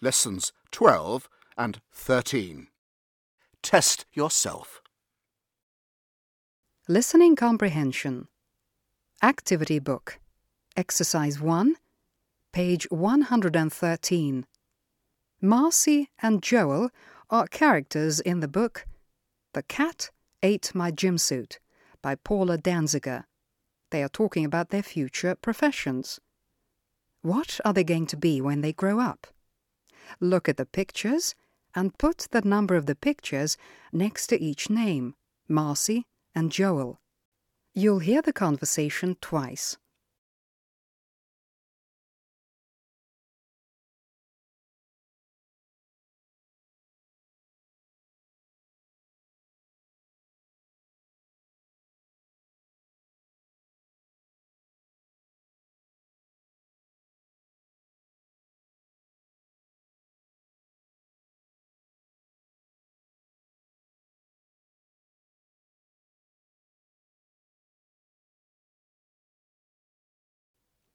Lessons 12 and 13. Test yourself. Listening Comprehension. Activity Book. Exercise 1, page 113. Marcy and Joel are characters in the book The Cat Ate My Gym Suit by Paula Danziger. They are talking about their future professions. What are they going to be when they grow up? Look at the pictures and put the number of the pictures next to each name, Marcy and Joel. You'll hear the conversation twice.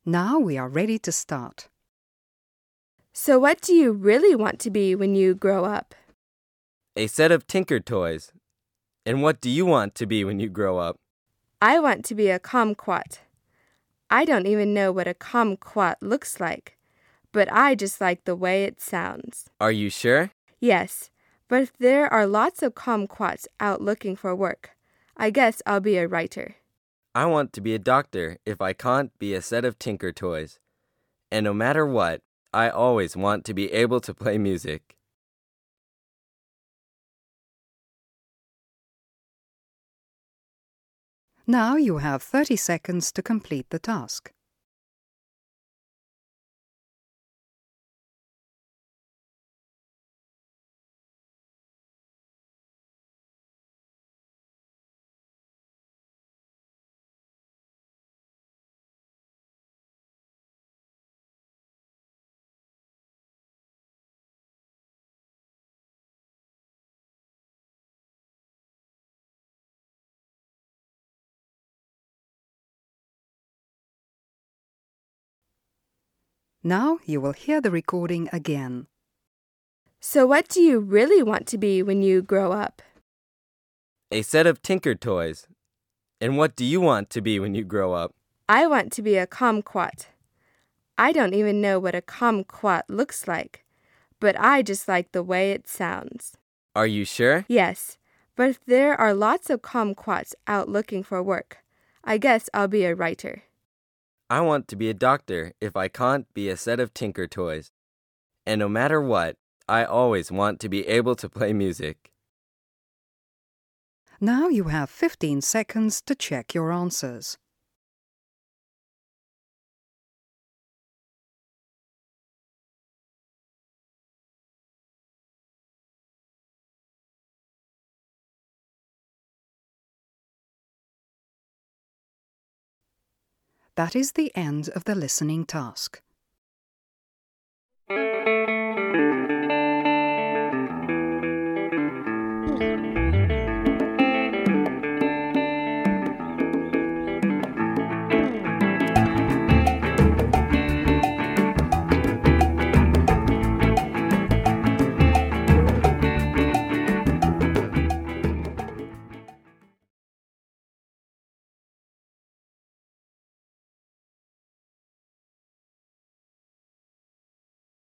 Now we are ready to start. So, what do you really want to be when you grow up? A set of Tinker Toys. And what do you want to be when you grow up? I want to be a kumquat. I don't even know what a kumquat looks like, but I just like the way it sounds. Are you sure? Yes, but if there are lots of kumquats out looking for work, I guess I'll be a writer. I want to be a doctor if I can't be a set of Tinker Toys. And no matter what, I always want to be able to play music. Now you have 30 seconds to complete the task. Now you will hear the recording again. So, what do you really want to be when you grow up? A set of Tinker Toys. And what do you want to be when you grow up? I want to be a kumquat. I don't even know what a kumquat looks like, but I just like the way it sounds. Are you sure? Yes, but if there are lots of kumquats out looking for work, I guess I'll be a writer. I want to be a doctor if I can't be a set of Tinker Toys. And no matter what, I always want to be able to play music. Now you have 15 seconds to check your answers. That is the end of the listening task.